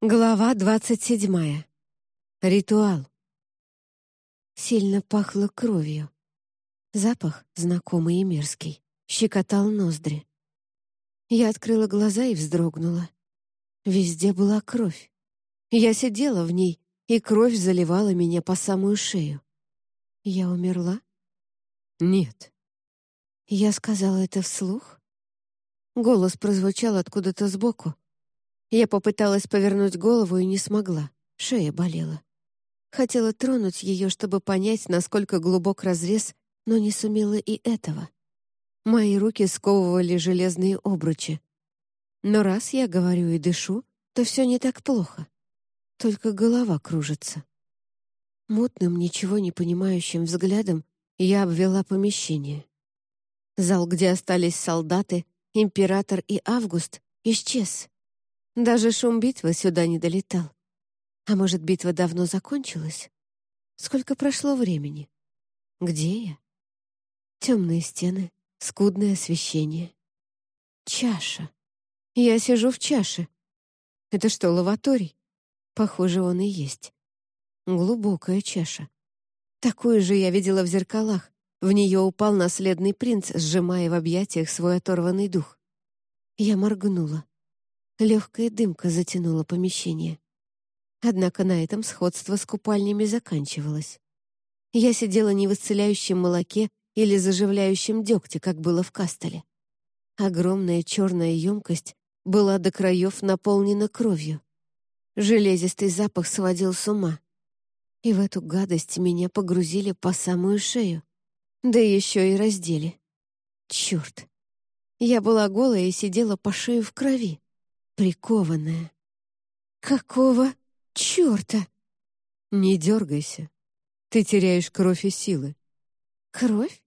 Глава двадцать седьмая. Ритуал. Сильно пахло кровью. Запах, знакомый и мерзкий, щекотал ноздри. Я открыла глаза и вздрогнула. Везде была кровь. Я сидела в ней, и кровь заливала меня по самую шею. Я умерла? Нет. Я сказала это вслух? Голос прозвучал откуда-то сбоку, я попыталась повернуть голову и не смогла. Шея болела. Хотела тронуть ее, чтобы понять, насколько глубок разрез, но не сумела и этого. Мои руки сковывали железные обручи. Но раз я говорю и дышу, то все не так плохо. Только голова кружится. Мутным, ничего не понимающим взглядом я обвела помещение. Зал, где остались солдаты, император и Август, исчез. Даже шум битвы сюда не долетал. А может, битва давно закончилась? Сколько прошло времени? Где я? Темные стены, скудное освещение. Чаша. Я сижу в чаше. Это что, лаваторий? Похоже, он и есть. Глубокая чаша. Такую же я видела в зеркалах. В нее упал наследный принц, сжимая в объятиях свой оторванный дух. Я моргнула. Легкая дымка затянула помещение. Однако на этом сходство с купальнями заканчивалось. Я сидела не в исцеляющем молоке или заживляющем дегте, как было в кастеле. Огромная черная емкость была до краев наполнена кровью. Железистый запах сводил с ума. И в эту гадость меня погрузили по самую шею. Да еще и раздели. Черт! Я была голая и сидела по шею в крови прикованная. Какого черта? Не дергайся. Ты теряешь кровь и силы. Кровь?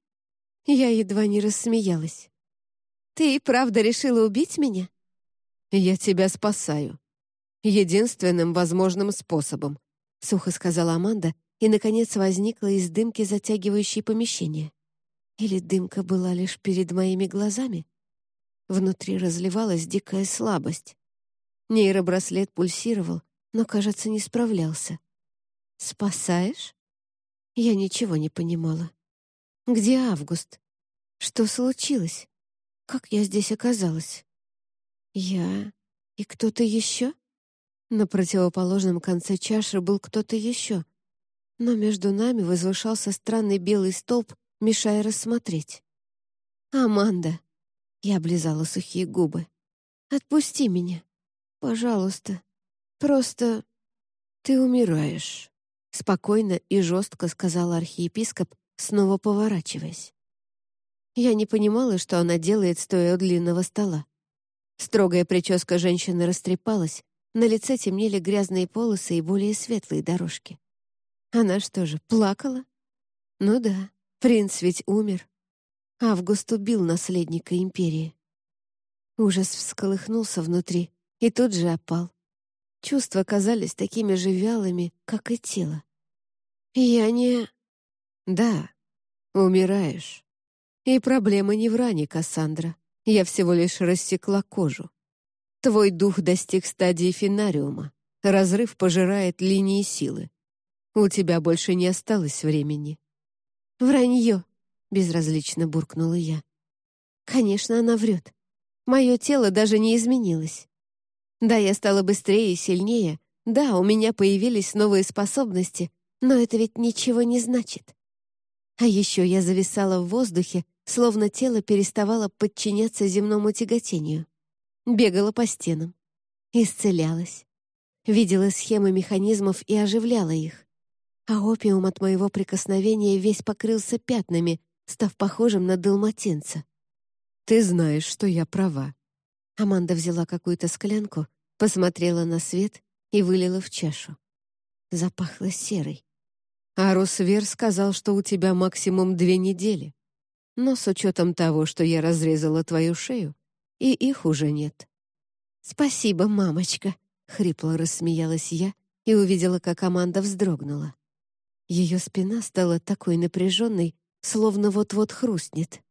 Я едва не рассмеялась. Ты и правда решила убить меня? Я тебя спасаю. Единственным возможным способом, сухо сказала Аманда и, наконец, возникла из дымки, затягивающей помещение. Или дымка была лишь перед моими глазами? Внутри разливалась дикая слабость. Нейробраслет пульсировал, но, кажется, не справлялся. «Спасаешь?» Я ничего не понимала. «Где Август? Что случилось? Как я здесь оказалась?» «Я... и кто-то еще?» На противоположном конце чаши был кто-то еще, но между нами возвышался странный белый столб, мешая рассмотреть. «Аманда!» Я облизала сухие губы. «Отпусти меня!» Пожалуйста, просто ты умираешь», — спокойно и жестко сказал архиепископ, снова поворачиваясь. Я не понимала, что она делает, стоя у длинного стола. Строгая прическа женщины растрепалась, на лице темнели грязные полосы и более светлые дорожки. Она что же, плакала? Ну да, принц ведь умер. Август убил наследника империи. Ужас всколыхнулся внутри, и тут же опал. Чувства казались такими же вялыми, как и тело. Я не... Да, умираешь. И проблема не в ране, Кассандра. Я всего лишь рассекла кожу. Твой дух достиг стадии финариума. Разрыв пожирает линии силы. У тебя больше не осталось времени. «Вранье!» — безразлично буркнула я. «Конечно, она врет. Мое тело даже не изменилось. Да, я стала быстрее и сильнее. Да, у меня появились новые способности, но это ведь ничего не значит. А еще я зависала в воздухе, словно тело переставало подчиняться земному тяготению. Бегала по стенам. Исцелялась. Видела схемы механизмов и оживляла их. А опиум от моего прикосновения весь покрылся пятнами, став похожим на далматинца. «Ты знаешь, что я права», Аманда взяла какую-то склянку, посмотрела на свет и вылила в чашу. Запахло серой. А Росвер сказал, что у тебя максимум две недели. Но с учетом того, что я разрезала твою шею, и их уже нет. «Спасибо, мамочка», — хрипло рассмеялась я и увидела, как Аманда вздрогнула. Ее спина стала такой напряженной, словно вот-вот хрустнет.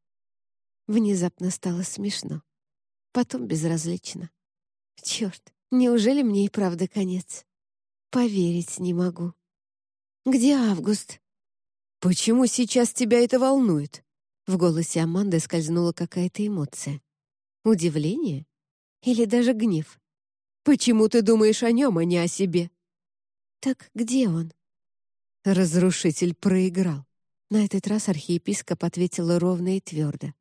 Внезапно стало смешно потом безразлично. Черт, Неужели мне и правда конец? Поверить не могу. Где Август? Почему сейчас тебя это волнует? В голосе Аманды скользнула какая-то эмоция. Удивление? Или даже гнев? Почему ты думаешь о нем, а не о себе? Так где он? Разрушитель проиграл. На этот раз архиепископ ответил ровно и твердо.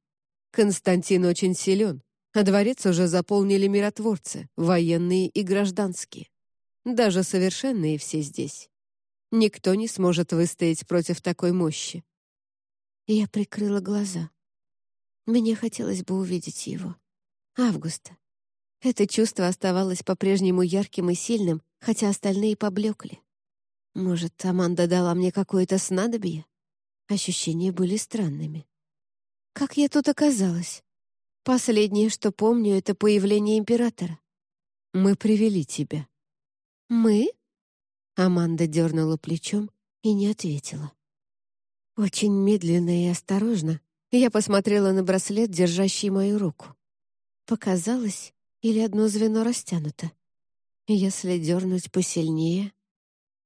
Константин очень силен, а дворец уже заполнили миротворцы, военные и гражданские. Даже совершенные все здесь. Никто не сможет выстоять против такой мощи. Я прикрыла глаза. Мне хотелось бы увидеть его. Августа. Это чувство оставалось по-прежнему ярким и сильным, хотя остальные поблекли. Может, Аманда дала мне какое-то снадобье? Ощущения были странными. Как я тут оказалась? Последнее, что помню, это появление императора. Мы привели тебя. Мы? Аманда дернула плечом и не ответила. Очень медленно и осторожно я посмотрела на браслет, держащий мою руку. Показалось, или одно звено растянуто. Если дернуть посильнее...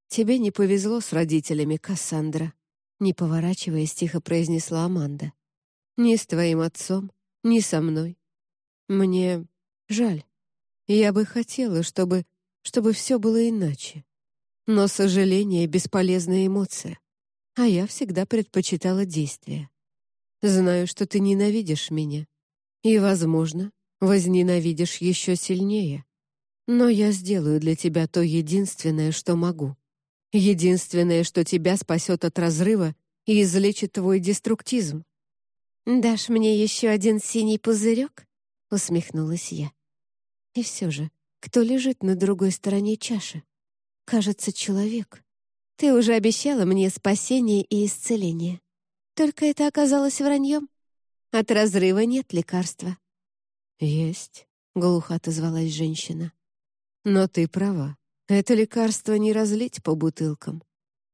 «Тебе не повезло с родителями, Кассандра», — не поворачиваясь, тихо произнесла Аманда. «Ни с твоим отцом, ни со мной. Мне жаль. Я бы хотела, чтобы... чтобы все было иначе. Но сожаление — бесполезная эмоция, а я всегда предпочитала действия. Знаю, что ты ненавидишь меня. И, возможно, возненавидишь еще сильнее. Но я сделаю для тебя то единственное, что могу. Единственное, что тебя спасет от разрыва и излечит твой деструктизм. «Дашь мне еще один синий пузырек?» — усмехнулась я. И все же, кто лежит на другой стороне чаши? Кажется, человек. Ты уже обещала мне спасение и исцеление. Только это оказалось враньем. От разрыва нет лекарства. «Есть», — глухо отозвалась женщина. «Но ты права. Это лекарство не разлить по бутылкам.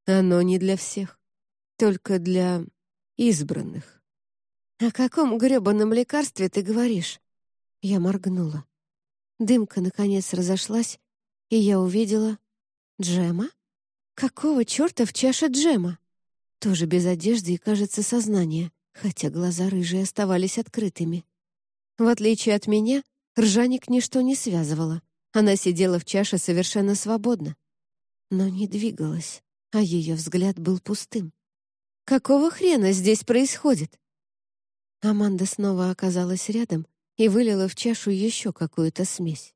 Оно не для всех, только для избранных. «О каком грёбаном лекарстве ты говоришь?» Я моргнула. Дымка, наконец, разошлась, и я увидела... Джема? Какого черта в чаше джема? Тоже без одежды и, кажется, сознание, хотя глаза рыжие оставались открытыми. В отличие от меня, ржаник ничто не связывало. Она сидела в чаше совершенно свободно, но не двигалась, а ее взгляд был пустым. «Какого хрена здесь происходит?» Аманда снова оказалась рядом и вылила в чашу еще какую-то смесь.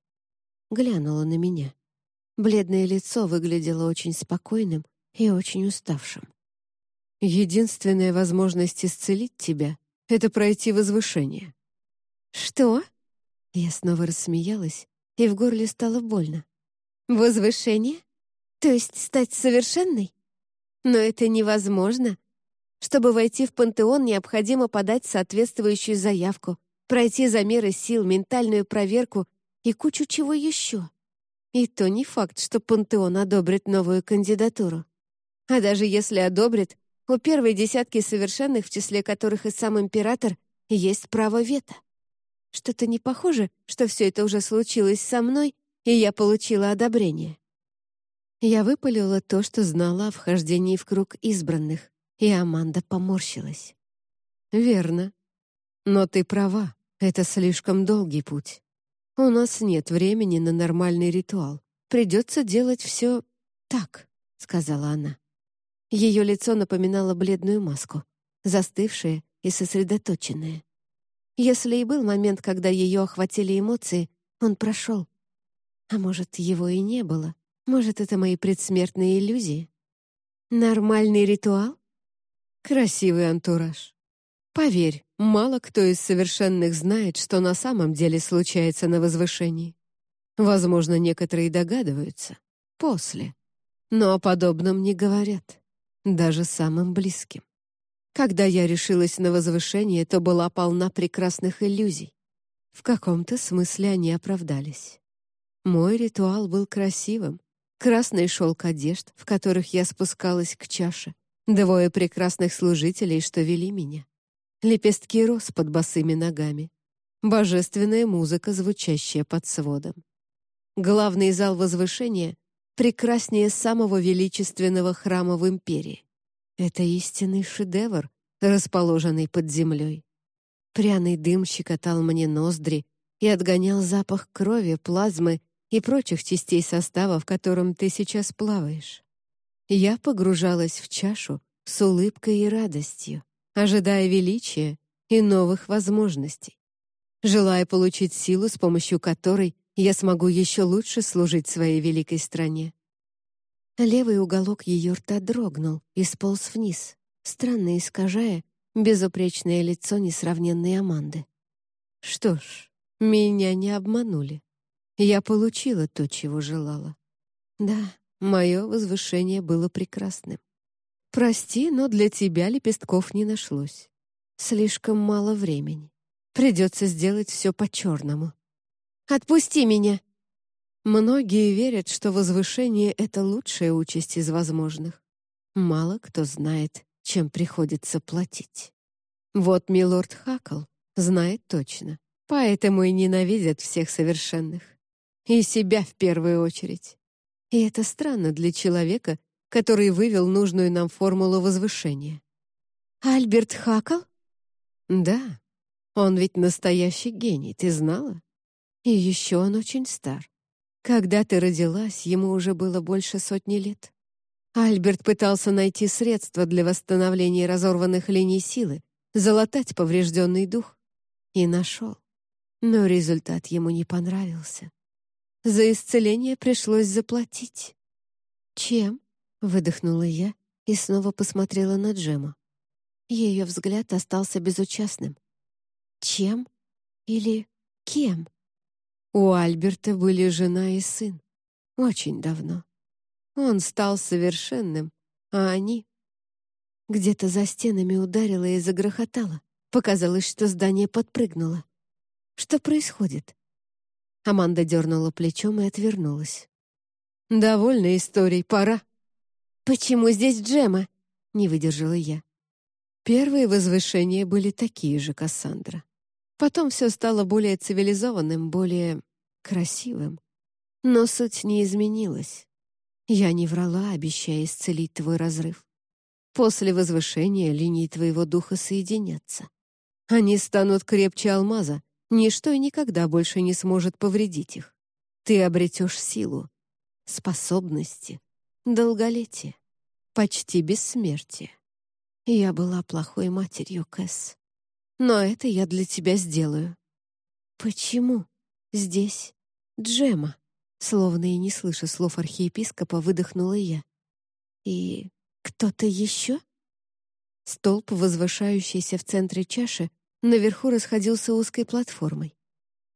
Глянула на меня. Бледное лицо выглядело очень спокойным и очень уставшим. «Единственная возможность исцелить тебя — это пройти возвышение». «Что?» Я снова рассмеялась, и в горле стало больно. «Возвышение? То есть стать совершенной? Но это невозможно. Чтобы войти в пантеон, необходимо подать соответствующую заявку, пройти замеры сил, ментальную проверку и кучу чего еще. И то не факт, что пантеон одобрит новую кандидатуру. А даже если одобрит, у первой десятки совершенных, в числе которых и сам император, есть право вето. Что-то не похоже, что все это уже случилось со мной, и я получила одобрение. Я выпалила то, что знала о вхождении в круг избранных, и Аманда поморщилась. «Верно. Но ты права, это слишком долгий путь. У нас нет времени на нормальный ритуал. Придется делать все так», — сказала она. Ее лицо напоминало бледную маску, застывшее и сосредоточенное. Если и был момент, когда ее охватили эмоции, он прошел. А может, его и не было. Может, это мои предсмертные иллюзии. Нормальный ритуал? Красивый антураж. Поверь, мало кто из совершенных знает, что на самом деле случается на возвышении. Возможно, некоторые догадываются. После. Но о подобном не говорят. Даже самым близким. Когда я решилась на возвышение, то была полна прекрасных иллюзий. В каком-то смысле они оправдались. Мой ритуал был красивым. Красный шелк одежд, в которых я спускалась к чаше. Двое прекрасных служителей, что вели меня. Лепестки роз под босыми ногами. Божественная музыка, звучащая под сводом. Главный зал возвышения прекраснее самого величественного храма в империи. Это истинный шедевр, расположенный под землей. Пряный дым щекотал мне ноздри и отгонял запах крови, плазмы и прочих частей состава, в котором ты сейчас плаваешь. Я погружалась в чашу с улыбкой и радостью, ожидая величия и новых возможностей, желая получить силу, с помощью которой я смогу еще лучше служить своей великой стране. Левый уголок ее рта дрогнул и сполз вниз, странно искажая безупречное лицо несравненной Аманды. Что ж, меня не обманули. Я получила то, чего желала. Да, мое возвышение было прекрасным. Прости, но для тебя лепестков не нашлось. Слишком мало времени. Придется сделать все по-черному. Отпусти меня!» Многие верят, что возвышение — это лучшая участь из возможных. Мало кто знает, чем приходится платить. Вот милорд Хакл знает точно, поэтому и ненавидят всех совершенных. И себя в первую очередь. И это странно для человека, который вывел нужную нам формулу возвышения. «Альберт Хакл?» «Да, он ведь настоящий гений, ты знала? И еще он очень стар. Когда ты родилась, ему уже было больше сотни лет. Альберт пытался найти средства для восстановления разорванных линий силы, залатать поврежденный дух. И нашел. Но результат ему не понравился. За исцеление пришлось заплатить. «Чем?» — выдохнула я и снова посмотрела на Джема. Ее взгляд остался безучастным. «Чем? Или кем?» У Альберта были жена и сын. Очень давно. Он стал совершенным, а они... Где-то за стенами ударило и загрохотало. Показалось, что здание подпрыгнуло. Что происходит? Аманда дернула плечом и отвернулась. «Довольно историй, пора». «Почему здесь Джема?» — не выдержала я. Первые возвышения были такие же, Кассандра. Потом все стало более цивилизованным, более красивым. Но суть не изменилась. Я не врала, обещая исцелить твой разрыв. После возвышения линии твоего духа соединятся. Они станут крепче алмаза, ничто и никогда больше не сможет повредить их. Ты обретешь силу, способности, долголетие, почти бессмертие. Я была плохой матерью, Кэс но это я для тебя сделаю». «Почему? Здесь? Джема?» Словно и не слыша слов архиепископа, выдохнула я. «И кто-то еще?» Столб, возвышающийся в центре чаши, наверху расходился узкой платформой.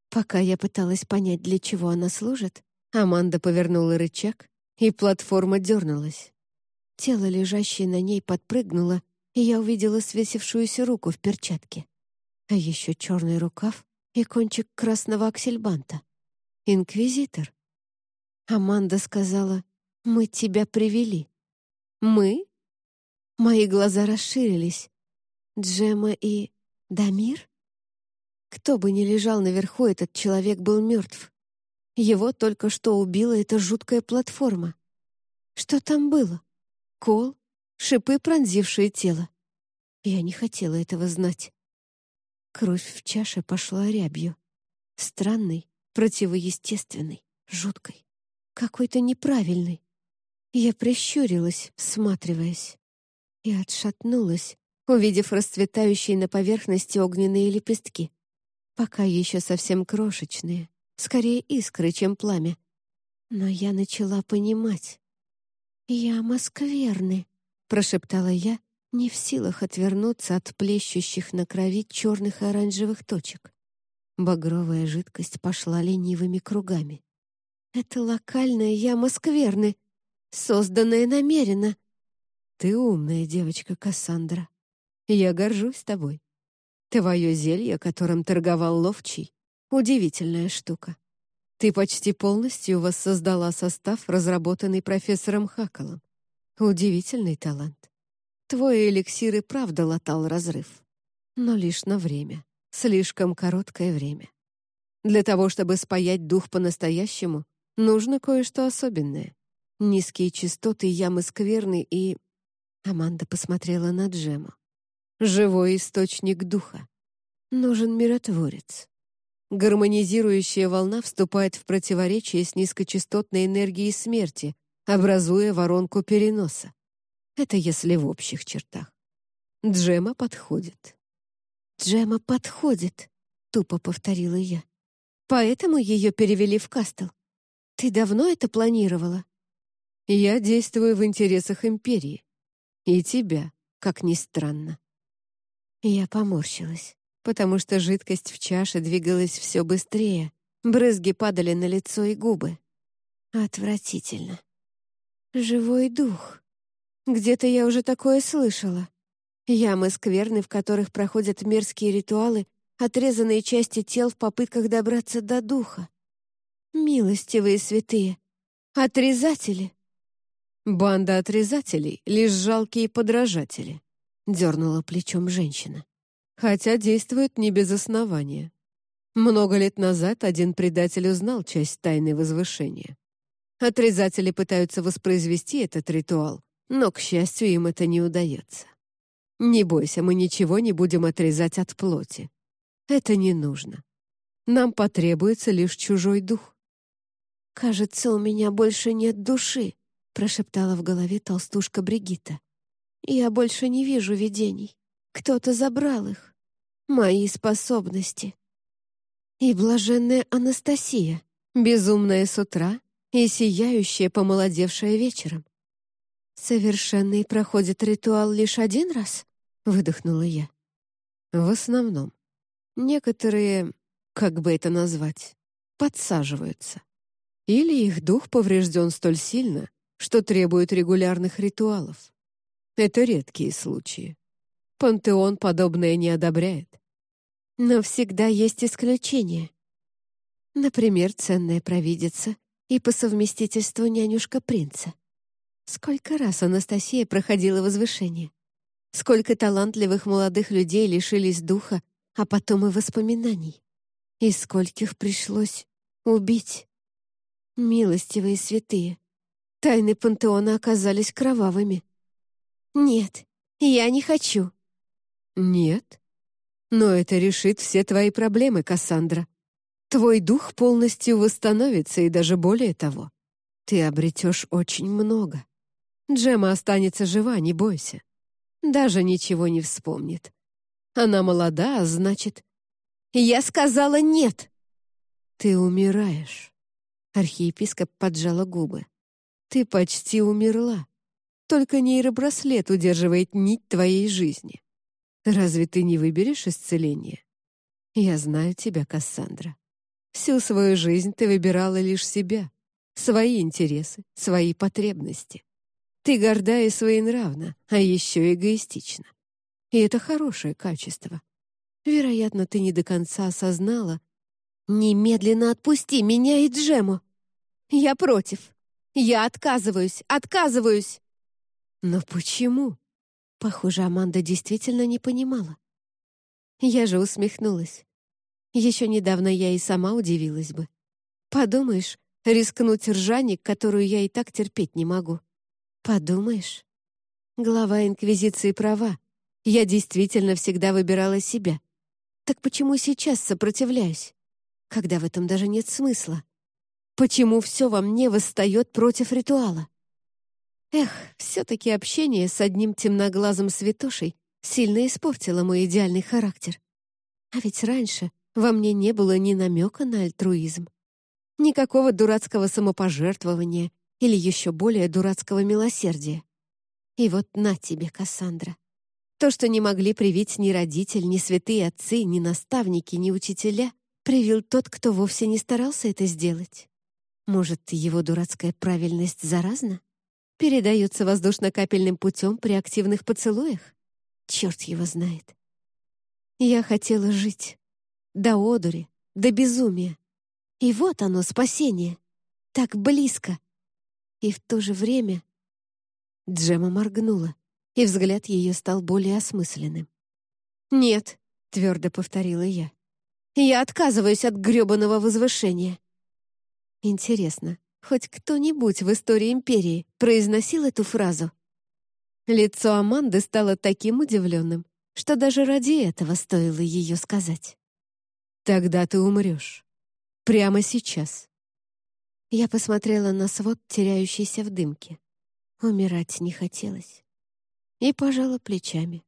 Пока я пыталась понять, для чего она служит, Аманда повернула рычаг, и платформа дернулась. Тело, лежащее на ней, подпрыгнуло, и я увидела свесившуюся руку в перчатке. А еще черный рукав и кончик красного аксельбанта. Инквизитор. Аманда сказала, «Мы тебя привели». «Мы?» Мои глаза расширились. Джема и Дамир? Кто бы ни лежал наверху, этот человек был мертв. Его только что убила эта жуткая платформа. Что там было? Кол? Шипы, пронзившие тело? Я не хотела этого знать. Кровь в чаше пошла рябью. Странной, противоестественной, жуткой. Какой-то неправильной. Я прищурилась, всматриваясь. И отшатнулась, увидев расцветающие на поверхности огненные лепестки. Пока еще совсем крошечные, скорее искры, чем пламя. Но я начала понимать. «Я москверны», — прошептала я, не в силах отвернуться от плещущих на крови черных и оранжевых точек. Багровая жидкость пошла ленивыми кругами. «Это локальная яма скверны, созданная намеренно». «Ты умная девочка, Кассандра. Я горжусь тобой. Твое зелье, которым торговал Ловчий, удивительная штука. Ты почти полностью воссоздала состав, разработанный профессором Хакалом. Удивительный талант. Твой эликсир и правда латал разрыв. Но лишь на время. Слишком короткое время. Для того, чтобы спаять дух по-настоящему, Нужно кое-что особенное. Низкие частоты, ямы скверны и... Аманда посмотрела на Джему. Живой источник духа. Нужен миротворец. Гармонизирующая волна вступает в противоречие с низкочастотной энергией смерти, образуя воронку переноса. Это если в общих чертах. Джема подходит. «Джема подходит», — тупо повторила я. «Поэтому ее перевели в Кастел. Ты давно это планировала?» «Я действую в интересах Империи. И тебя, как ни странно». Я поморщилась, потому что жидкость в чаше двигалась все быстрее, брызги падали на лицо и губы. Отвратительно. Живой дух. Где-то я уже такое слышала. Ямы скверны, в которых проходят мерзкие ритуалы, отрезанные части тел в попытках добраться до духа. Милостивые святые. Отрезатели. Банда отрезателей — лишь жалкие подражатели, — дернула плечом женщина. Хотя действуют не без основания. Много лет назад один предатель узнал часть тайны возвышения. Отрезатели пытаются воспроизвести этот ритуал, но, к счастью, им это не удается. Не бойся, мы ничего не будем отрезать от плоти. Это не нужно. Нам потребуется лишь чужой дух. «Кажется, у меня больше нет души», — прошептала в голове толстушка Бригитта. «Я больше не вижу видений. Кто-то забрал их. Мои способности». И блаженная Анастасия, безумная с утра и сияющая, помолодевшая вечером. «Совершенный проходит ритуал лишь один раз?» — выдохнула я. «В основном. Некоторые, как бы это назвать, подсаживаются. Или их дух поврежден столь сильно, что требует регулярных ритуалов. Это редкие случаи. Пантеон подобное не одобряет. Но всегда есть исключения. Например, ценная провидица и по совместительству нянюшка принца. Сколько раз Анастасия проходила возвышение? Сколько талантливых молодых людей лишились духа, а потом и воспоминаний? И скольких пришлось убить? Милостивые святые, тайны пантеона оказались кровавыми. Нет, я не хочу. Нет? Но это решит все твои проблемы, Кассандра. Твой дух полностью восстановится, и даже более того. Ты обретешь очень много. Джема останется жива, не бойся. Даже ничего не вспомнит. Она молода, а значит... Я сказала нет. Ты умираешь. Архиепископ поджала губы. Ты почти умерла. Только нейробраслет удерживает нить твоей жизни. Разве ты не выберешь исцеление? Я знаю тебя, Кассандра. Всю свою жизнь ты выбирала лишь себя, свои интересы, свои потребности. Ты горда и своенравна, а еще эгоистична. И это хорошее качество. Вероятно, ты не до конца осознала. «Немедленно отпусти меня и Джему! Я против! Я отказываюсь! Отказываюсь!» «Но почему?» Похоже, Аманда действительно не понимала. Я же усмехнулась. Еще недавно я и сама удивилась бы. Подумаешь, рискнуть ржаник, которую я и так терпеть не могу. Подумаешь. Глава Инквизиции права. Я действительно всегда выбирала себя. Так почему сейчас сопротивляюсь? Когда в этом даже нет смысла? Почему все во мне восстает против ритуала? Эх, все-таки общение с одним темноглазым святошей сильно испортило мой идеальный характер. А ведь раньше во мне не было ни намека на альтруизм. Никакого дурацкого самопожертвования или еще более дурацкого милосердия. И вот на тебе, Кассандра. То, что не могли привить ни родитель, ни святые отцы, ни наставники, ни учителя, привил тот, кто вовсе не старался это сделать. Может, его дурацкая правильность заразна? Передается воздушно-капельным путем при активных поцелуях? Черт его знает. Я хотела жить. До одури, до безумия. И вот оно, спасение. Так близко, и в то же время... Джема моргнула, и взгляд ее стал более осмысленным. «Нет», — твердо повторила я, — «я отказываюсь от грёбаного возвышения». Интересно, Хоть кто-нибудь в истории Империи произносил эту фразу? Лицо Аманды стало таким удивленным, что даже ради этого стоило ее сказать. «Тогда ты умрешь. Прямо сейчас». Я посмотрела на свод, теряющийся в дымке. Умирать не хотелось. И пожала плечами.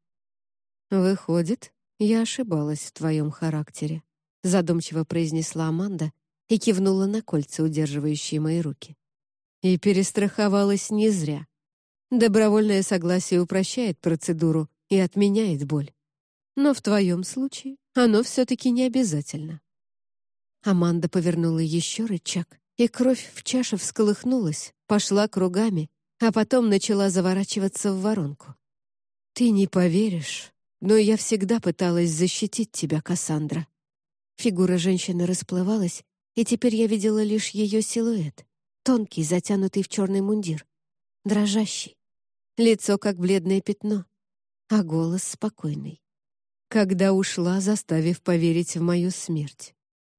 «Выходит, я ошибалась в твоем характере», задумчиво произнесла Аманда и кивнула на кольца, удерживающие мои руки. И перестраховалась не зря. Добровольное согласие упрощает процедуру и отменяет боль. Но в твоем случае оно все-таки не обязательно. Аманда повернула еще рычаг, и кровь в чаше всколыхнулась, пошла кругами, а потом начала заворачиваться в воронку. «Ты не поверишь, но я всегда пыталась защитить тебя, Кассандра». Фигура женщины расплывалась, и теперь я видела лишь ее силуэт, тонкий, затянутый в черный мундир, дрожащий, лицо как бледное пятно, а голос спокойный. Когда ушла, заставив поверить в мою смерть.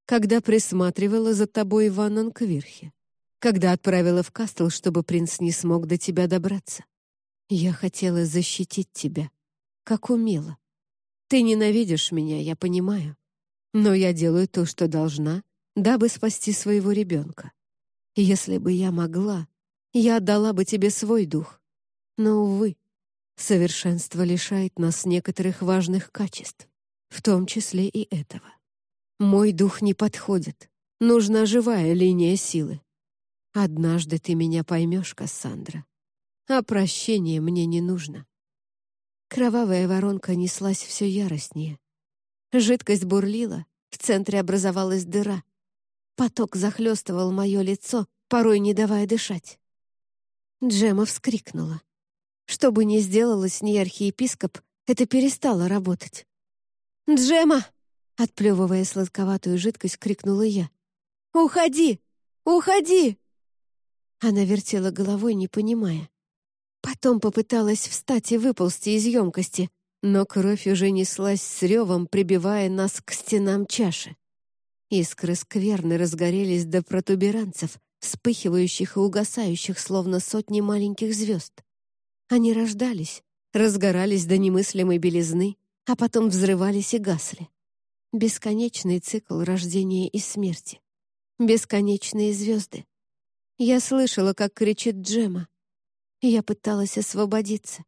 Когда присматривала за тобой в Аннанквирхе. Когда отправила в Кастл, чтобы принц не смог до тебя добраться. Я хотела защитить тебя, как умела. Ты ненавидишь меня, я понимаю. Но я делаю то, что должна, дабы спасти своего ребенка. Если бы я могла, я отдала бы тебе свой дух. Но, увы, совершенство лишает нас некоторых важных качеств, в том числе и этого. Мой дух не подходит. Нужна живая линия силы. Однажды ты меня поймешь, Кассандра. А прощение мне не нужно. Кровавая воронка неслась все яростнее. Жидкость бурлила, в центре образовалась дыра. Поток захлестывал мое лицо, порой не давая дышать. Джема вскрикнула. Что бы ни сделала с ней архиепископ, это перестало работать. «Джема!» — отплевывая сладковатую жидкость, крикнула я. «Уходи! Уходи!» Она вертела головой, не понимая. Потом попыталась встать и выползти из емкости, но кровь уже неслась с ревом, прибивая нас к стенам чаши. Искры скверны разгорелись до протуберанцев, вспыхивающих и угасающих, словно сотни маленьких звезд. Они рождались, разгорались до немыслимой белизны, а потом взрывались и гасли. Бесконечный цикл рождения и смерти. Бесконечные звезды. Я слышала, как кричит Джема. Я пыталась освободиться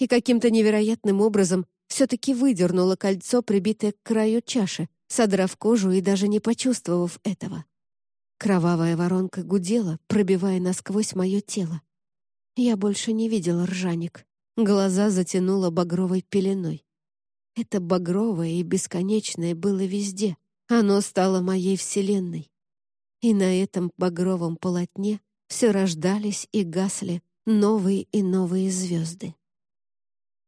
и каким-то невероятным образом все-таки выдернула кольцо, прибитое к краю чаши, содрав кожу и даже не почувствовав этого. Кровавая воронка гудела, пробивая насквозь мое тело. Я больше не видела ржаник. Глаза затянуло багровой пеленой. Это багровое и бесконечное было везде. Оно стало моей вселенной. И на этом багровом полотне все рождались и гасли новые и новые звезды.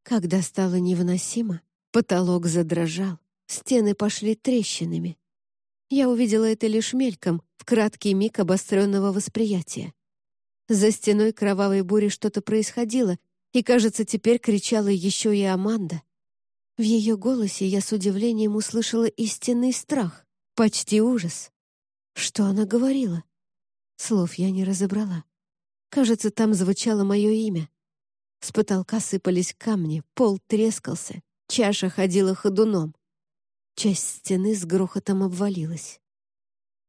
Когда стало невыносимо, потолок задрожал, стены пошли трещинами. Я увидела это лишь мельком, в краткий миг обостренного восприятия. За стеной кровавой бури что-то происходило, и, кажется, теперь кричала еще и Аманда. В ее голосе я с удивлением услышала истинный страх, почти ужас. Что она говорила? Слов я не разобрала. Кажется, там звучало мое имя. С потолка сыпались камни, пол трескался, чаша ходила ходуном. Часть стены с грохотом обвалилась.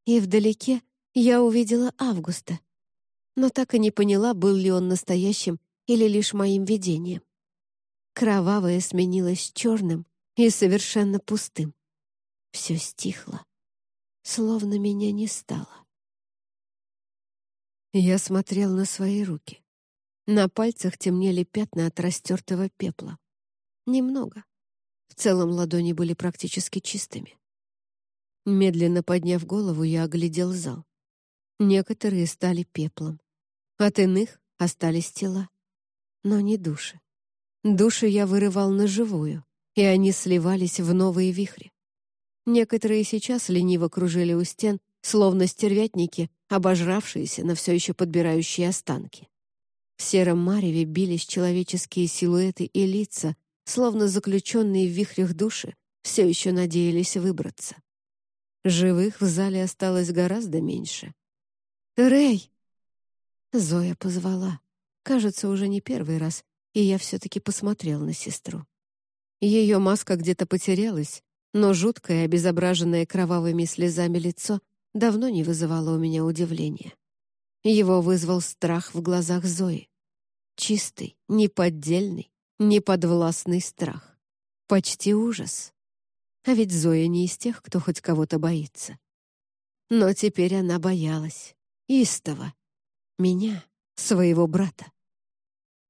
И вдалеке я увидела Августа, но так и не поняла, был ли он настоящим или лишь моим видением. Кровавое сменилось черным и совершенно пустым. Все стихло, словно меня не стало. Я смотрел на свои руки. На пальцах темнели пятна от растертого пепла. Немного. В целом ладони были практически чистыми. Медленно подняв голову, я оглядел зал. Некоторые стали пеплом. От иных остались тела. Но не души. Души я вырывал на живую, и они сливались в новые вихри. Некоторые сейчас лениво кружили у стен, словно стервятники, обожравшиеся, но все еще подбирающие останки. В сером мареве бились человеческие силуэты и лица, словно заключенные в вихрях души, все еще надеялись выбраться. Живых в зале осталось гораздо меньше. Рэй!» Зоя позвала. Кажется, уже не первый раз, и я все-таки посмотрел на сестру. Ее маска где-то потерялась, но жуткое, обезображенное кровавыми слезами лицо давно не вызывало у меня удивления. Его вызвал страх в глазах Зои. Чистый, неподдельный, неподвластный страх. Почти ужас. А ведь Зоя не из тех, кто хоть кого-то боится. Но теперь она боялась. Истово. Меня, своего брата.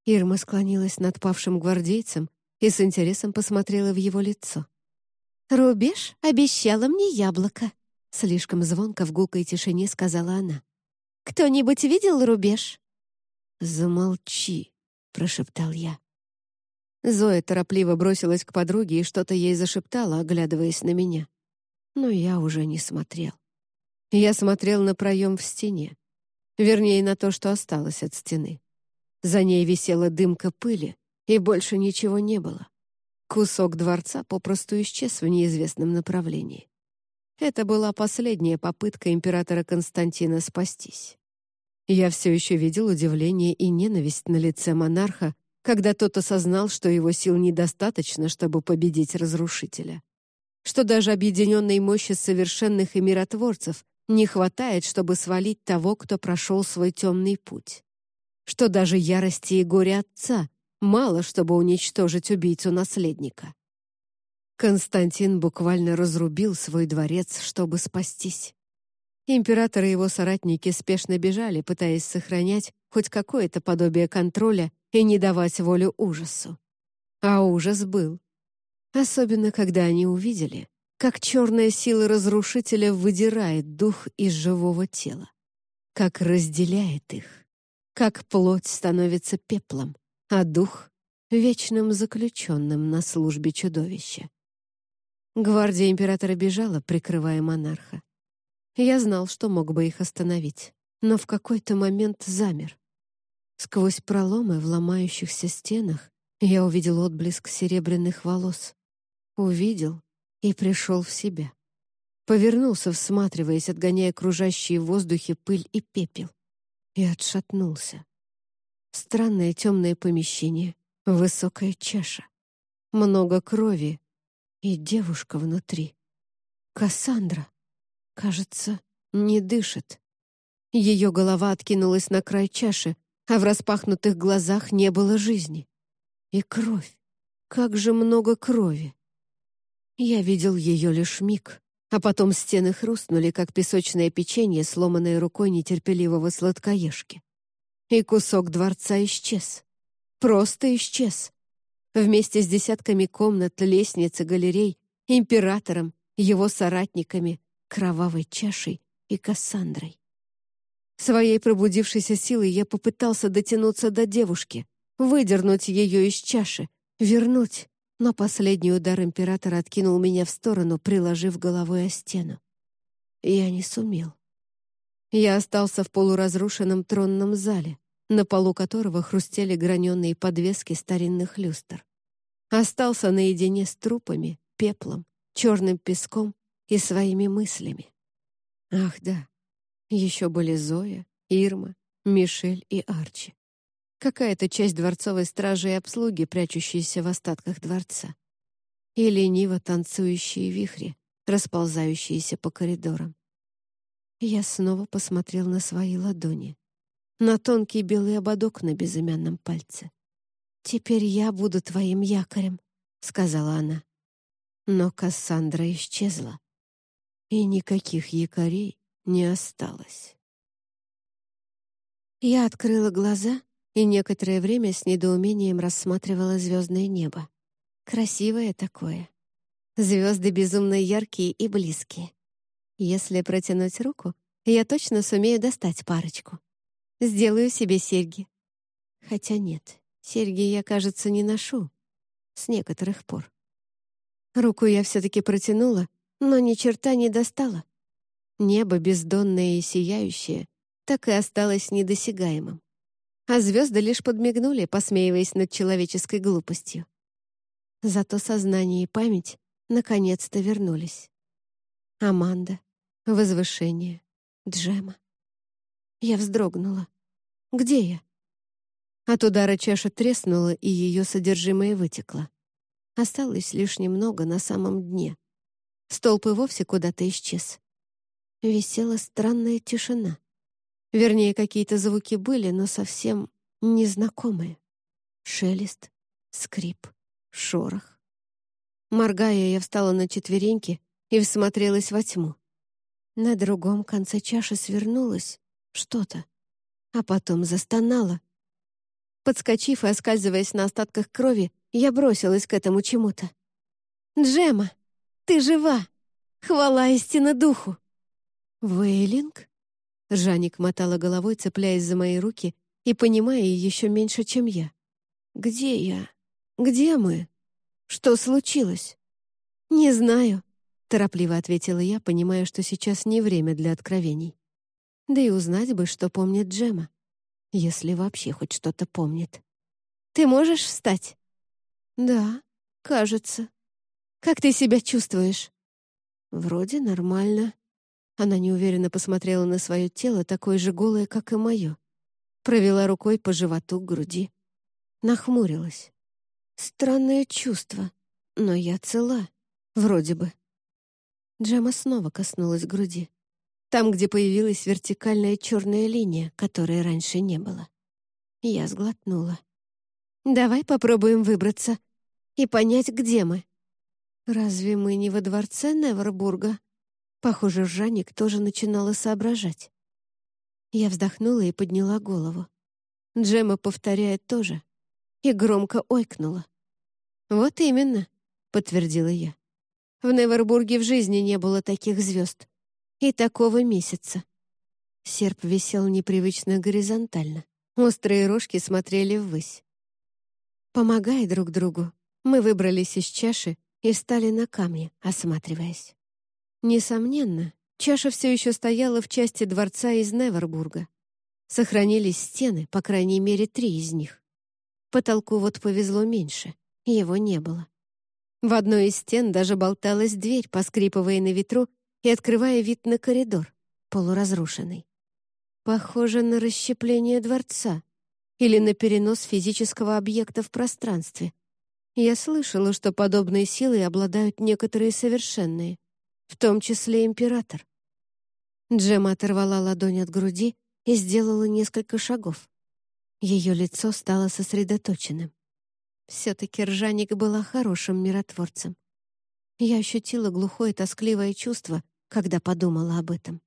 Ирма склонилась над павшим гвардейцем и с интересом посмотрела в его лицо. «Рубеж обещала мне яблоко», — слишком звонко в гулкой тишине сказала она. «Кто-нибудь видел рубеж?» «Замолчи», — прошептал я. Зоя торопливо бросилась к подруге и что-то ей зашептала, оглядываясь на меня. Но я уже не смотрел. Я смотрел на проем в стене. Вернее, на то, что осталось от стены. За ней висела дымка пыли, и больше ничего не было. Кусок дворца попросту исчез в неизвестном направлении. Это была последняя попытка императора Константина спастись. Я все еще видел удивление и ненависть на лице монарха, когда тот осознал, что его сил недостаточно, чтобы победить разрушителя. Что даже объединенной мощи совершенных и миротворцев не хватает, чтобы свалить того, кто прошел свой темный путь. Что даже ярости и горе отца мало, чтобы уничтожить убийцу наследника. Константин буквально разрубил свой дворец, чтобы спастись. Император и его соратники спешно бежали, пытаясь сохранять хоть какое-то подобие контроля и не давать волю ужасу. А ужас был. Особенно, когда они увидели, как черная сила разрушителя выдирает дух из живого тела, как разделяет их, как плоть становится пеплом, а дух — вечным заключенным на службе чудовища. Гвардия императора бежала, прикрывая монарха. Я знал, что мог бы их остановить, но в какой-то момент замер. Сквозь проломы в ломающихся стенах я увидел отблеск серебряных волос. Увидел и пришел в себя. Повернулся, всматриваясь, отгоняя окружающие в воздухе пыль и пепел. И отшатнулся. Странное темное помещение, высокая чаша. Много крови и девушка внутри. Кассандра, кажется, не дышит. Ее голова откинулась на край чаши, а в распахнутых глазах не было жизни. И кровь. Как же много крови. Я видел ее лишь миг, а потом стены хрустнули, как песочное печенье, сломанное рукой нетерпеливого сладкоежки. И кусок дворца исчез. Просто исчез. Вместе с десятками комнат, лестниц и галерей, императором, его соратниками, кровавой чашей и Кассандрой. Своей пробудившейся силой я попытался дотянуться до девушки, выдернуть ее из чаши, вернуть, но последний удар императора откинул меня в сторону, приложив головой о стену. Я не сумел. Я остался в полуразрушенном тронном зале, на полу которого хрустели граненые подвески старинных люстр. Остался наедине с трупами, пеплом, черным песком и своими мыслями. Ах да, еще были Зоя, Ирма, Мишель и Арчи какая-то часть дворцовой стражи и обслуги, прячущиеся в остатках дворца, и лениво танцующие вихри, расползающиеся по коридорам. Я снова посмотрел на свои ладони, на тонкий белый ободок на безымянном пальце. «Теперь я буду твоим якорем», — сказала она. Но Кассандра исчезла, и никаких якорей не осталось. Я открыла глаза и некоторое время с недоумением рассматривала звездное небо. Красивое такое. Звезды безумно яркие и близкие. Если протянуть руку, я точно сумею достать парочку. Сделаю себе серьги. Хотя нет, серьги я, кажется, не ношу. С некоторых пор. Руку я все-таки протянула, но ни черта не достала. Небо бездонное и сияющее так и осталось недосягаемым а звезды лишь подмигнули, посмеиваясь над человеческой глупостью. Зато сознание и память наконец-то вернулись. Аманда, возвышение, Джема. Я вздрогнула. «Где я?» От удара чаша треснула, и ее содержимое вытекло. Осталось лишь немного на самом дне. Столб и вовсе куда-то исчез. Висела странная тишина. Вернее, какие-то звуки были, но совсем незнакомые. Шелест, скрип, шорох. Моргая, я встала на четвереньки и всмотрелась во тьму. На другом конце чаши свернулось что-то, а потом застонало. Подскочив и оскальзываясь на остатках крови, я бросилась к этому чему-то. «Джема, ты жива! Хвала истина духу!» «Вейлинг?» Жаник мотала головой, цепляясь за мои руки и понимая еще меньше, чем я. «Где я? Где мы? Что случилось?» «Не знаю», — торопливо ответила я, понимая, что сейчас не время для откровений. Да и узнать бы, что помнит Джема, если вообще хоть что-то помнит. «Ты можешь встать?» «Да, кажется. Как ты себя чувствуешь?» «Вроде нормально». Она неуверенно посмотрела на свое тело, такое же голое, как и мое. Провела рукой по животу, груди. Нахмурилась. Странное чувство, но я цела, вроде бы. Джема снова коснулась груди. Там, где появилась вертикальная черная линия, которой раньше не было. Я сглотнула. «Давай попробуем выбраться и понять, где мы». «Разве мы не во дворце Невербурга?» Похоже, Жанник тоже начинала соображать. Я вздохнула и подняла голову. Джема повторяет тоже. И громко ойкнула. «Вот именно», — подтвердила я. «В Невербурге в жизни не было таких звезд. И такого месяца». Серп висел непривычно горизонтально. Острые рожки смотрели ввысь. Помогая друг другу, мы выбрались из чаши и встали на камни, осматриваясь. Несомненно, чаша все еще стояла в части дворца из Невербурга. Сохранились стены, по крайней мере, три из них. Потолку вот повезло меньше, его не было. В одной из стен даже болталась дверь, поскрипывая на ветру и открывая вид на коридор, полуразрушенный. Похоже на расщепление дворца или на перенос физического объекта в пространстве. Я слышала, что подобные силы обладают некоторые совершенные, в том числе император. Джема оторвала ладонь от груди и сделала несколько шагов. Ее лицо стало сосредоточенным. Все-таки Ржаник была хорошим миротворцем. Я ощутила глухое тоскливое чувство, когда подумала об этом.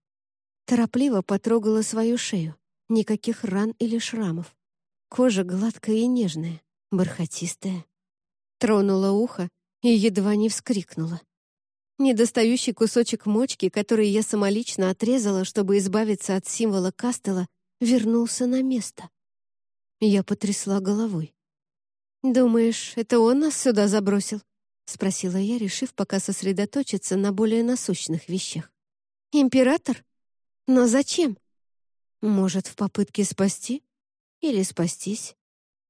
Торопливо потрогала свою шею. Никаких ран или шрамов. Кожа гладкая и нежная, бархатистая. Тронула ухо и едва не вскрикнула. Недостающий кусочек мочки, который я самолично отрезала, чтобы избавиться от символа Кастела, вернулся на место. Я потрясла головой. «Думаешь, это он нас сюда забросил?» — спросила я, решив пока сосредоточиться на более насущных вещах. «Император? Но зачем? Может, в попытке спасти? Или спастись?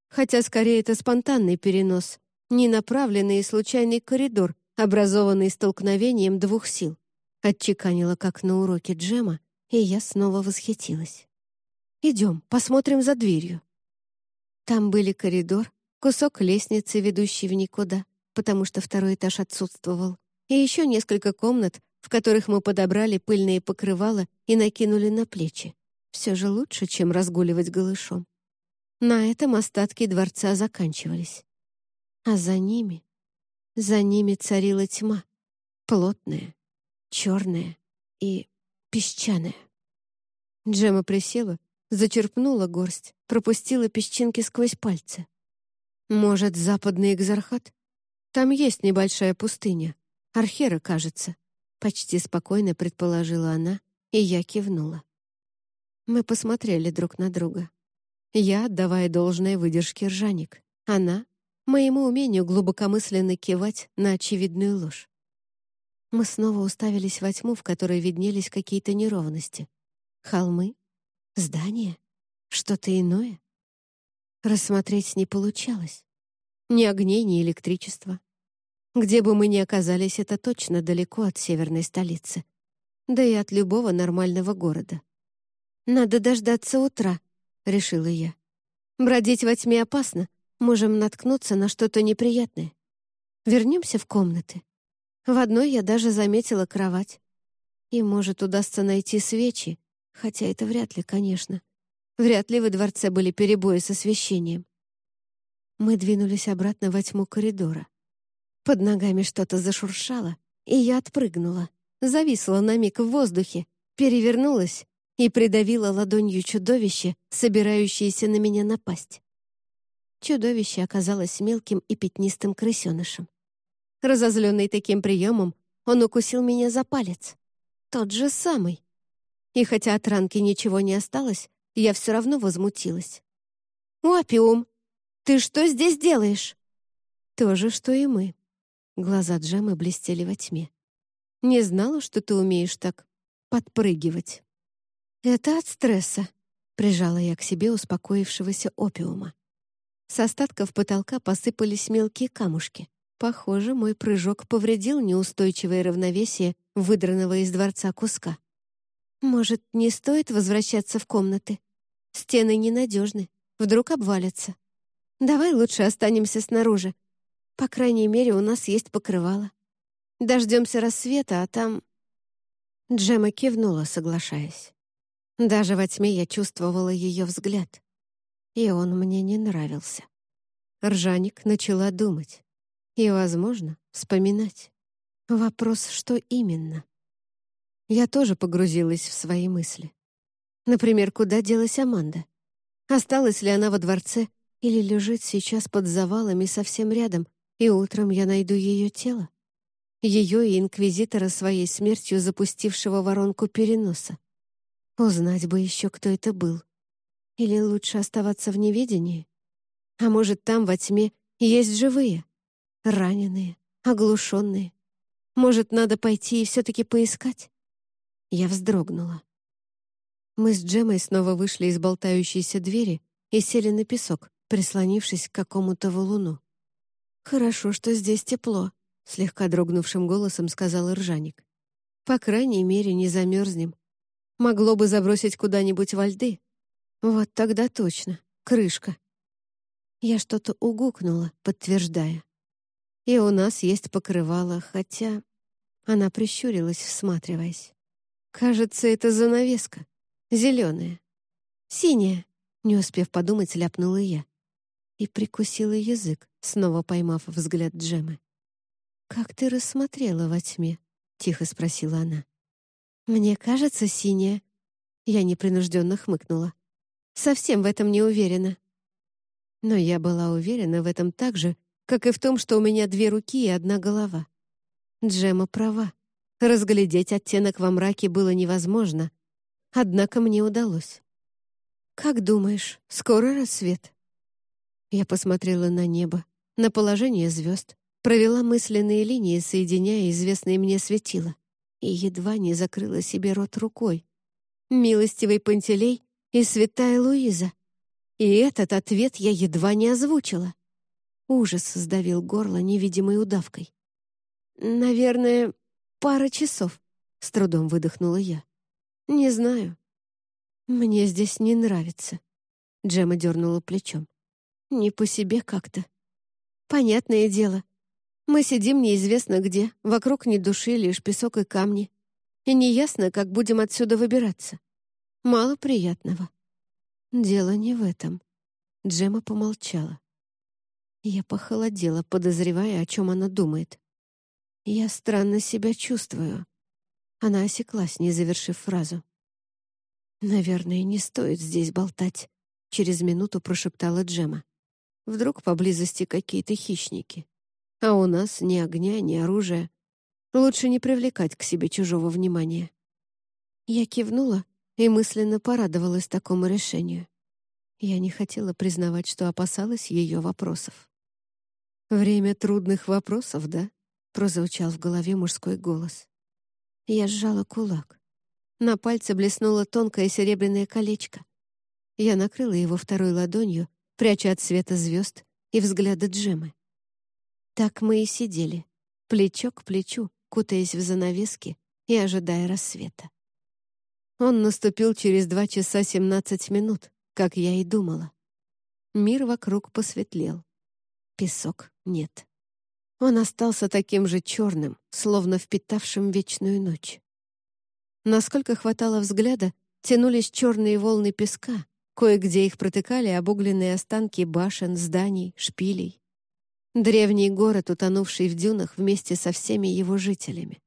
Хотя скорее это спонтанный перенос, ненаправленный и случайный коридор, образованный столкновением двух сил. Отчеканила, как на уроке Джема, и я снова восхитилась. «Идем, посмотрим за дверью». Там были коридор, кусок лестницы, ведущий в никуда, потому что второй этаж отсутствовал, и еще несколько комнат, в которых мы подобрали пыльные покрывала и накинули на плечи. Все же лучше, чем разгуливать голышом. На этом остатки дворца заканчивались. А за ними... За ними царила тьма. Плотная, черная и песчаная. Джема присела, зачерпнула горсть, пропустила песчинки сквозь пальцы. Может, западный экзархат? Там есть небольшая пустыня. Архера, кажется. Почти спокойно предположила она, и я кивнула. Мы посмотрели друг на друга. Я, отдавая должное выдержке ржаник. Она — моему умению глубокомысленно кивать на очевидную ложь. Мы снова уставились во тьму, в которой виднелись какие-то неровности. Холмы? Здания? Что-то иное? Рассмотреть не получалось. Ни огней, ни электричества. Где бы мы ни оказались, это точно далеко от северной столицы. Да и от любого нормального города. «Надо дождаться утра», — решила я. «Бродить во тьме опасно, можем наткнуться на что-то неприятное. Вернемся в комнаты. В одной я даже заметила кровать. И, может, удастся найти свечи, хотя это вряд ли, конечно. Вряд ли во дворце были перебои с освещением. Мы двинулись обратно во тьму коридора. Под ногами что-то зашуршало, и я отпрыгнула, зависла на миг в воздухе, перевернулась и придавила ладонью чудовище, собирающееся на меня напасть. Чудовище оказалось мелким и пятнистым крысенышем. Разозленный таким приемом, он укусил меня за палец. Тот же самый. И хотя от ранки ничего не осталось, я все равно возмутилась. «Опиум! Ты что здесь делаешь?» «То же, что и мы». Глаза Джемы блестели во тьме. «Не знала, что ты умеешь так подпрыгивать». «Это от стресса», — прижала я к себе успокоившегося опиума. С остатков потолка посыпались мелкие камушки. Похоже, мой прыжок повредил неустойчивое равновесие выдранного из дворца куска. Может, не стоит возвращаться в комнаты? Стены ненадежны, вдруг обвалятся. Давай лучше останемся снаружи. По крайней мере, у нас есть покрывало. Дождемся рассвета, а там... Джема кивнула, соглашаясь. Даже во тьме я чувствовала ее взгляд. И он мне не нравился. Ржаник начала думать. И, возможно, вспоминать. Вопрос, что именно? Я тоже погрузилась в свои мысли. Например, куда делась Аманда? Осталась ли она во дворце или лежит сейчас под завалами совсем рядом, и утром я найду ее тело? Ее и инквизитора своей смертью запустившего воронку переноса. Узнать бы еще, кто это был. Или лучше оставаться в неведении? А может, там во тьме есть живые? раненые, оглушенные. Может, надо пойти и все-таки поискать? Я вздрогнула. Мы с Джемой снова вышли из болтающейся двери и сели на песок, прислонившись к какому-то валуну. «Хорошо, что здесь тепло», — слегка дрогнувшим голосом сказал Ржаник. «По крайней мере, не замерзнем. Могло бы забросить куда-нибудь во льды. Вот тогда точно. Крышка». Я что-то угукнула, подтверждая. И у нас есть покрывало, хотя...» Она прищурилась, всматриваясь. «Кажется, это занавеска. Зеленая. Синяя», — не успев подумать, ляпнула я. И прикусила язык, снова поймав взгляд Джемы. «Как ты рассмотрела во тьме?» — тихо спросила она. «Мне кажется, синяя». Я непринужденно хмыкнула. «Совсем в этом не уверена». Но я была уверена в этом так же, как и в том, что у меня две руки и одна голова. Джема права. Разглядеть оттенок во мраке было невозможно, однако мне удалось. «Как думаешь, скоро рассвет?» Я посмотрела на небо, на положение звезд, провела мысленные линии, соединяя известные мне светила, и едва не закрыла себе рот рукой. «Милостивый Пантелей и святая Луиза!» И этот ответ я едва не озвучила. Ужас сдавил горло невидимой удавкой. «Наверное, пара часов», — с трудом выдохнула я. «Не знаю. Мне здесь не нравится». Джема дернула плечом. «Не по себе как-то. Понятное дело. Мы сидим неизвестно где, вокруг ни души, лишь песок и камни. И неясно, как будем отсюда выбираться. Мало приятного». «Дело не в этом». Джема помолчала. Я похолодела, подозревая, о чем она думает. «Я странно себя чувствую». Она осеклась, не завершив фразу. «Наверное, не стоит здесь болтать», — через минуту прошептала Джема. «Вдруг поблизости какие-то хищники. А у нас ни огня, ни оружия. Лучше не привлекать к себе чужого внимания». Я кивнула и мысленно порадовалась такому решению. Я не хотела признавать, что опасалась ее вопросов. «Время трудных вопросов, да?» — прозвучал в голове мужской голос. Я сжала кулак. На пальце блеснуло тонкое серебряное колечко. Я накрыла его второй ладонью, пряча от света звезд и взгляда Джемы. Так мы и сидели, плечо к плечу, кутаясь в занавески и ожидая рассвета. Он наступил через два часа семнадцать минут, как я и думала. Мир вокруг посветлел. Песок нет. Он остался таким же черным, словно впитавшим вечную ночь. Насколько хватало взгляда, тянулись черные волны песка, кое-где их протыкали обугленные останки башен, зданий, шпилей. Древний город, утонувший в дюнах вместе со всеми его жителями.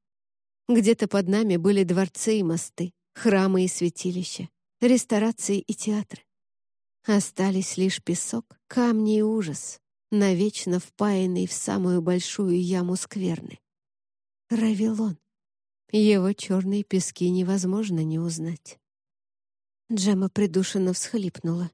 Где-то под нами были дворцы и мосты, храмы и святилища, ресторации и театры. Остались лишь песок, камни и ужас, навечно впаянный в самую большую яму скверны. Равилон. Его черные пески невозможно не узнать. Джема придушенно всхлипнула.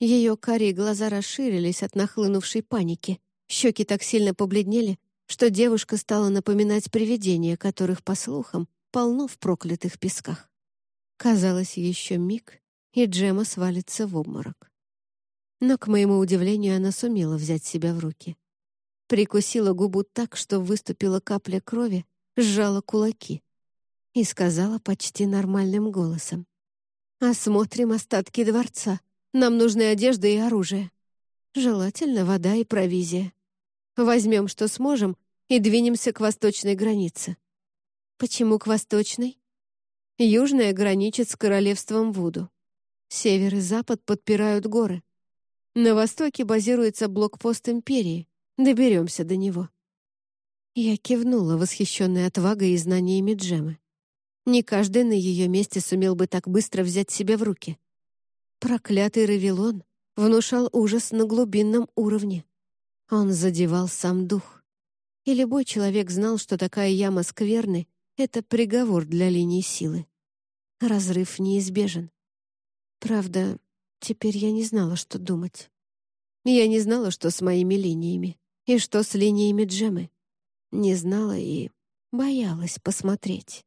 Ее карие глаза расширились от нахлынувшей паники. Щеки так сильно побледнели, что девушка стала напоминать привидения, которых, по слухам, полно в проклятых песках. Казалось, еще миг, и Джема свалится в обморок. Но, к моему удивлению, она сумела взять себя в руки. Прикусила губу так, что выступила капля крови, сжала кулаки и сказала почти нормальным голосом. «Осмотрим остатки дворца. Нам нужны одежда и оружие. Желательно вода и провизия. Возьмем, что сможем, и двинемся к восточной границе». «Почему к восточной?» Южная граничит с королевством Вуду. Север и запад подпирают горы. На востоке базируется блокпост Империи. Доберемся до него. Я кивнула, восхищенная отвагой и знаниями Джемы. Не каждый на ее месте сумел бы так быстро взять себя в руки. Проклятый Равилон внушал ужас на глубинном уровне. Он задевал сам дух. И любой человек знал, что такая яма скверны — это приговор для линии силы. Разрыв неизбежен. Правда, теперь я не знала, что думать. Я не знала, что с моими линиями, и что с линиями Джемы. Не знала и боялась посмотреть.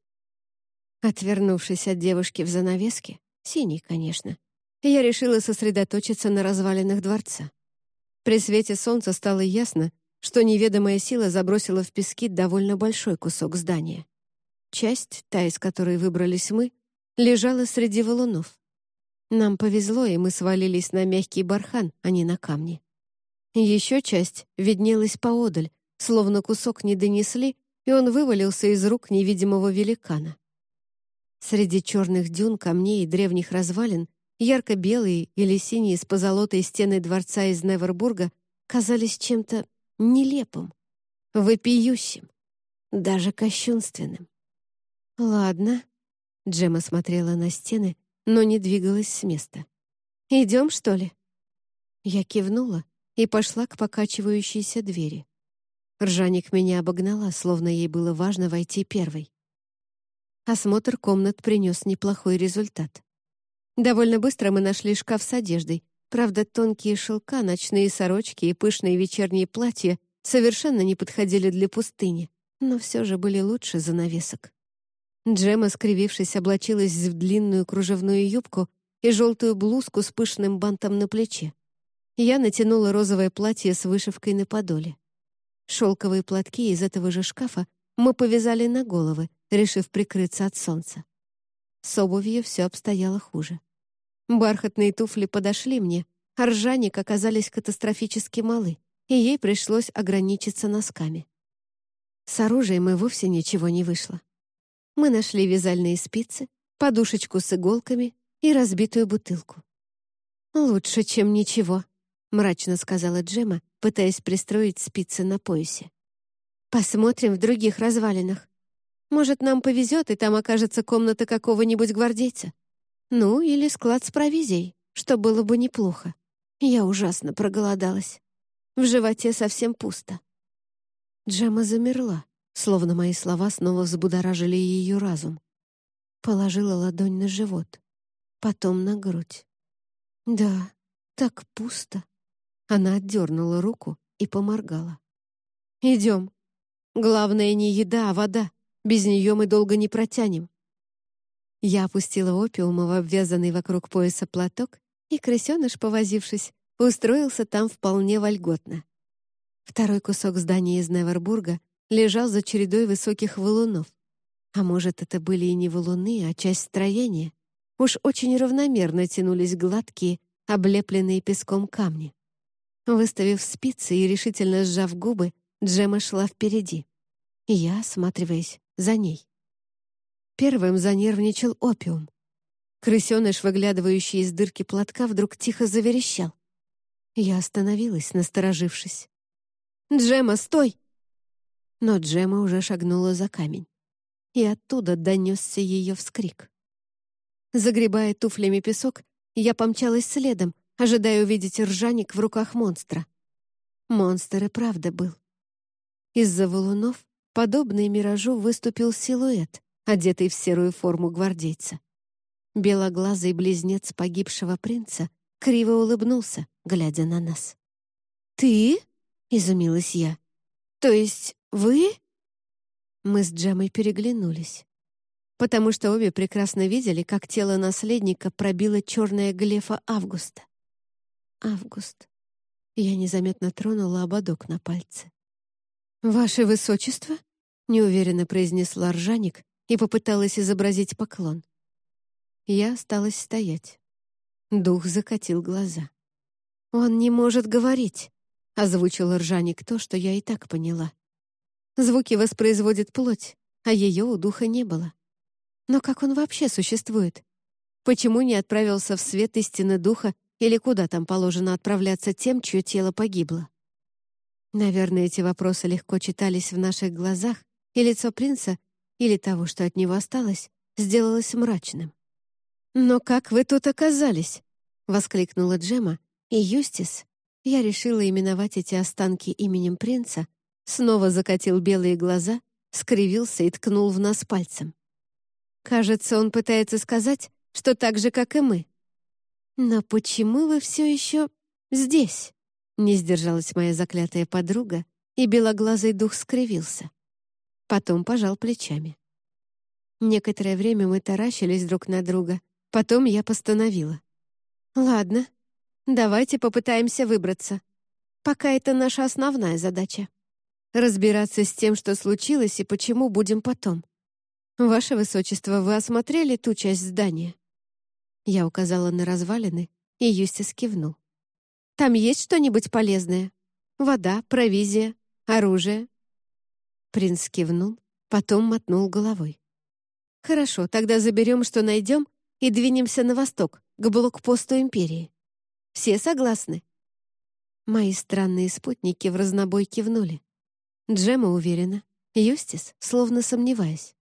Отвернувшись от девушки в занавеске, синей, конечно, я решила сосредоточиться на развалинах дворца. При свете солнца стало ясно, что неведомая сила забросила в пески довольно большой кусок здания. Часть, та, из которой выбрались мы, лежала среди валунов. Нам повезло, и мы свалились на мягкий бархан, а не на камни. Еще часть виднелась поодаль, словно кусок не донесли, и он вывалился из рук невидимого великана. Среди черных дюн, камней и древних развалин ярко-белые или синие с позолотой стены дворца из Невербурга казались чем-то нелепым, вопиющим, даже кощунственным. «Ладно», — Джема смотрела на стены, но не двигалась с места. «Идем, что ли?» Я кивнула и пошла к покачивающейся двери. Ржаник меня обогнала, словно ей было важно войти первой. Осмотр комнат принес неплохой результат. Довольно быстро мы нашли шкаф с одеждой. Правда, тонкие шелка, ночные сорочки и пышные вечерние платья совершенно не подходили для пустыни, но все же были лучше занавесок. Джема, скривившись, облачилась в длинную кружевную юбку и желтую блузку с пышным бантом на плече. Я натянула розовое платье с вышивкой на подоле. Шелковые платки из этого же шкафа мы повязали на головы, решив прикрыться от солнца. С обувью все обстояло хуже. Бархатные туфли подошли мне, а ржаник оказались катастрофически малы, и ей пришлось ограничиться носками. С оружием и вовсе ничего не вышло. Мы нашли вязальные спицы, подушечку с иголками и разбитую бутылку. «Лучше, чем ничего», — мрачно сказала Джема, пытаясь пристроить спицы на поясе. «Посмотрим в других развалинах. Может, нам повезет, и там окажется комната какого-нибудь гвардейца. Ну, или склад с провизией, что было бы неплохо. Я ужасно проголодалась. В животе совсем пусто». Джема замерла, словно мои слова снова взбудоражили ее разум. Положила ладонь на живот, потом на грудь. «Да, так пусто». Она отдернула руку и поморгала. «Идем. Главное не еда, а вода. Без нее мы долго не протянем». Я опустила опиума в обвязанный вокруг пояса платок, и крысеныш, повозившись, устроился там вполне вольготно. Второй кусок здания из Невербурга лежал за чередой высоких валунов. А может, это были и не валуны, а часть строения? Уж очень равномерно тянулись гладкие, облепленные песком камни. Выставив спицы и решительно сжав губы, Джема шла впереди. я, осматриваясь, за ней. Первым занервничал опиум. Крысеныш, выглядывающий из дырки платка, вдруг тихо заверещал. Я остановилась, насторожившись. «Джема, стой!» Но Джема уже шагнула за камень. И оттуда донесся ее вскрик. Загребая туфлями песок, я помчалась следом, ожидая увидеть ржаник в руках монстра. Монстр и правда был. Из-за валунов, подобный миражу, выступил силуэт, одетый в серую форму гвардейца. Белоглазый близнец погибшего принца криво улыбнулся, глядя на нас. «Ты?» — изумилась я. «То есть вы?» Мы с Джемой переглянулись, потому что обе прекрасно видели, как тело наследника пробило черная глефа Августа. Август. Я незаметно тронула ободок на пальце. «Ваше высочество?» — неуверенно произнесла ржаник и попыталась изобразить поклон. Я осталась стоять. Дух закатил глаза. «Он не может говорить», — озвучил ржаник то, что я и так поняла. Звуки воспроизводит плоть, а ее у духа не было. Но как он вообще существует? Почему не отправился в свет истины духа или куда там положено отправляться тем, чье тело погибло? Наверное, эти вопросы легко читались в наших глазах, и лицо принца, или того, что от него осталось, сделалось мрачным. «Но как вы тут оказались?» — воскликнула Джема, и Юстис, я решила именовать эти останки именем принца, снова закатил белые глаза, скривился и ткнул в нас пальцем. Кажется, он пытается сказать, что так же, как и мы. «Но почему вы все еще здесь?» Не сдержалась моя заклятая подруга, и белоглазый дух скривился. Потом пожал плечами. Некоторое время мы таращились друг на друга, Потом я постановила. «Ладно, давайте попытаемся выбраться. Пока это наша основная задача. Разбираться с тем, что случилось и почему, будем потом. Ваше Высочество, вы осмотрели ту часть здания?» Я указала на развалины, и Юстис кивнул. «Там есть что-нибудь полезное? Вода, провизия, оружие?» Принц кивнул, потом мотнул головой. «Хорошо, тогда заберем, что найдем, и двинемся на восток, к блокпосту Империи. Все согласны?» Мои странные спутники в разнобой кивнули. Джема уверена, Юстис, словно сомневаясь.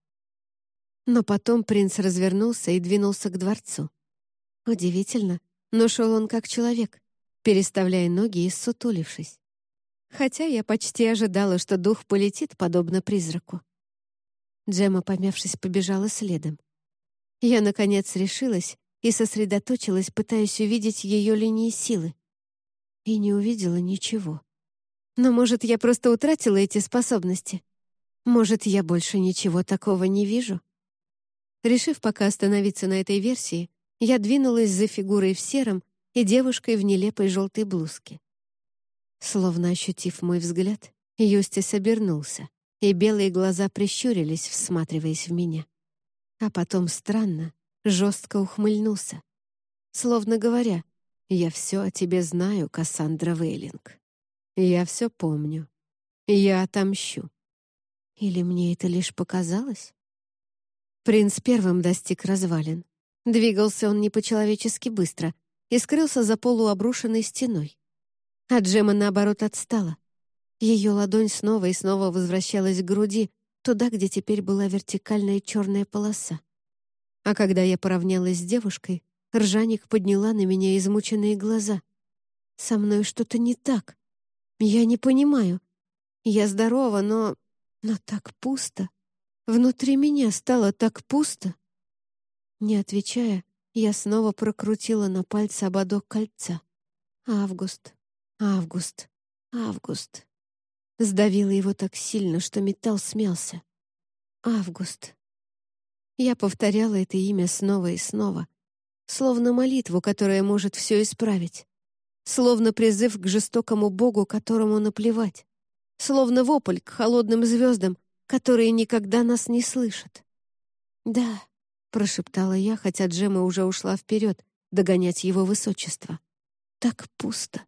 Но потом принц развернулся и двинулся к дворцу. Удивительно, но шел он как человек, переставляя ноги и сутулившись. Хотя я почти ожидала, что дух полетит, подобно призраку. Джема, помявшись, побежала следом. Я, наконец, решилась и сосредоточилась, пытаясь увидеть ее линии силы. И не увидела ничего. Но, может, я просто утратила эти способности? Может, я больше ничего такого не вижу? Решив пока остановиться на этой версии, я двинулась за фигурой в сером и девушкой в нелепой желтой блузке. Словно ощутив мой взгляд, Юстис обернулся, и белые глаза прищурились, всматриваясь в меня а потом странно, жестко ухмыльнулся, словно говоря, «Я все о тебе знаю, Кассандра Вейлинг. Я все помню. Я отомщу». Или мне это лишь показалось? Принц первым достиг развалин. Двигался он не по-человечески быстро и скрылся за полуобрушенной стеной. А Джема, наоборот, отстала. Ее ладонь снова и снова возвращалась к груди, туда, где теперь была вертикальная черная полоса. А когда я поравнялась с девушкой, Ржаник подняла на меня измученные глаза. «Со мной что-то не так. Я не понимаю. Я здорова, но... но так пусто. Внутри меня стало так пусто». Не отвечая, я снова прокрутила на пальце ободок кольца. «Август, август, август». Сдавила его так сильно, что металл смялся. Август. Я повторяла это имя снова и снова, словно молитву, которая может все исправить, словно призыв к жестокому Богу, которому наплевать, словно вопль к холодным звездам, которые никогда нас не слышат. «Да», — прошептала я, хотя Джема уже ушла вперед, догонять его высочество. «Так пусто».